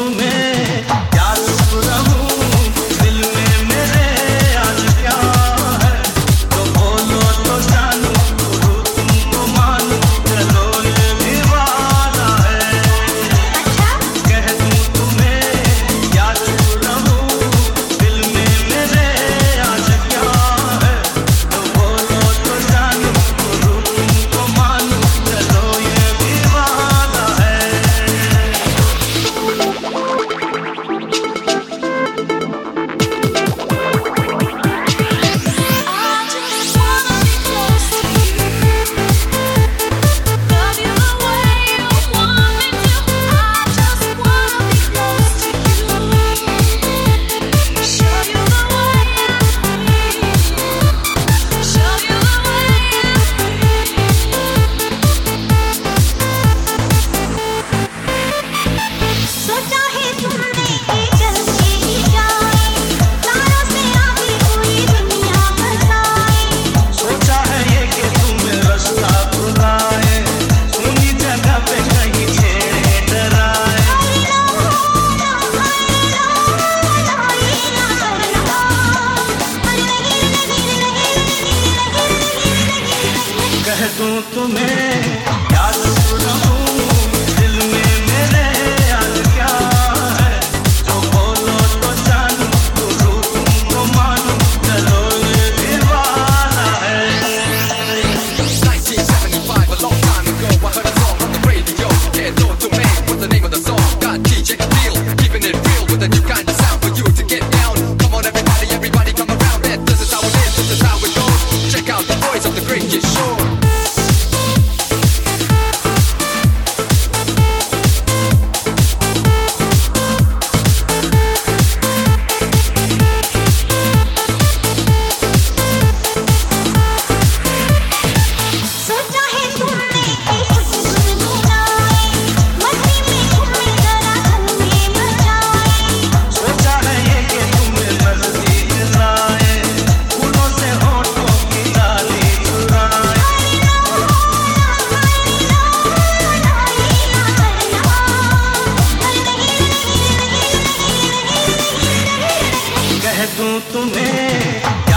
कह दूँ तुम्हें तुम्हें। याद चुप दूँ तुम्हें।